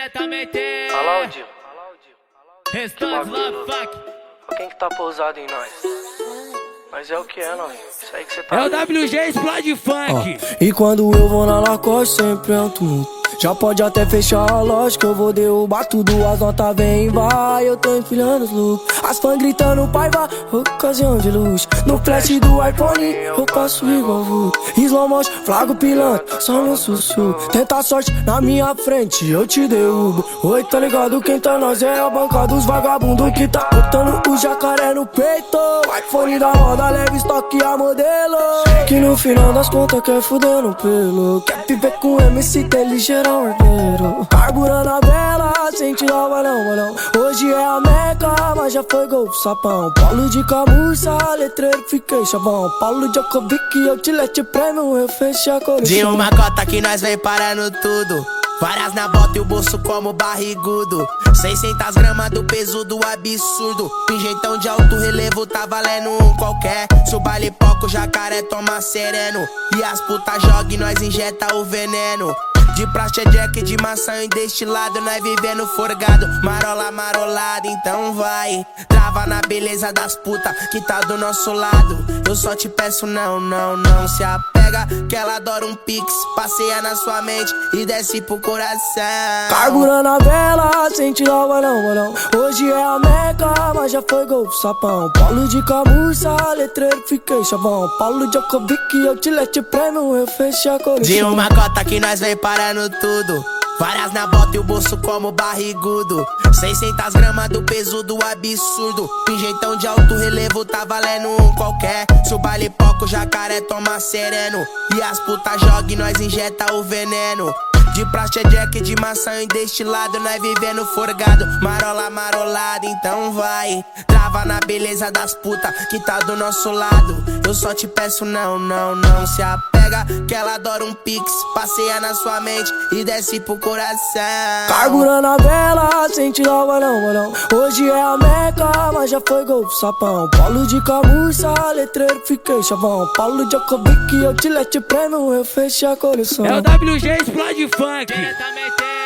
diretamente. Fala, Dio. Restante Fuck. Quem que tá pousado em nós? Mas é o que é, não. Isso aí que você tá. É o WG Explode Funk. E quando eu vou na Lacoste sempre é um tumulto já pode até fechar a loja que eu vou derrubar tudo. As notas vem e vai, eu tô empilhando os looks. As fãs gritando pai vai, ocasião de luz. No flash do iPhone eu passo igual vu Slow motion, flago pilantra, só no sussurro Tenta a sorte na minha frente, eu te derrubo. Oi, tá ligado? Quem tá nós é a banca dos vagabundos Que tá botando o jacaré no peito. iPhone da roda, leve estoque a modelo. Que no final das contas quer fuder no pelo. Quer viver com MC que é ligeiro ordeiro Carburando a vela, sente lá, balão, balão. Hoje é a meca, mas já foi gol sapão. Paulo de camurça, letreiro, fiquei chavão. Paulo Djokovic, eu te lete prêmio, eu fechei a coleção De uma cota que nós vem parando tudo. Várias na bota e o bolso como barrigudo. 600 gramas do peso do absurdo. Pingentão de alto relevo tá valendo um qualquer. Se o baile poco, jacaré toma sereno. E as putas jogam e nós injeta o veneno de praxe é jack, de maçã e destilado Nós vivendo forgado, marola marolada Então vai, trava na beleza das putas Que tá do nosso lado. Eu só te peço não, não, não se apega Que ela adora um pix. Passeia na sua mente e desce pro coração. Carburando a vela, sente lá, balão, balão Hoje é a meca, mas já foi gol sapão. Paulo de camurça, letreiro, fiquei chavão. Paulo Djokovic, eu te lete prêmio, eu fechei a coleção De uma cota que nós vem para parando tudo. Várias na bota e o bolso como barrigudo. 600 gramas do peso do absurdo. Pingentão de alto relevo tá valendo um qualquer. Se o baile poco, jacaré toma sereno. E as putas jogam e nós injeta o veneno. De praxe é jack, de maçã e destilado Nós vivendo forgado, marola marolada Então vai, trava na beleza das putas Que tá do nosso lado. Eu só te peço não, não, não se apega Que ela adora um pix. Passeia na sua mente e desce pro coração. Carburando a vela, sente lá, balão, balão Hoje é a meca, mas já foi gol sapão. Paulo de camurça, letreiro, fiquei chavão. Paulo Djokovic, eu te lete prêmio, eu fechei a coleção. É o WG Explode Funk. Diretamente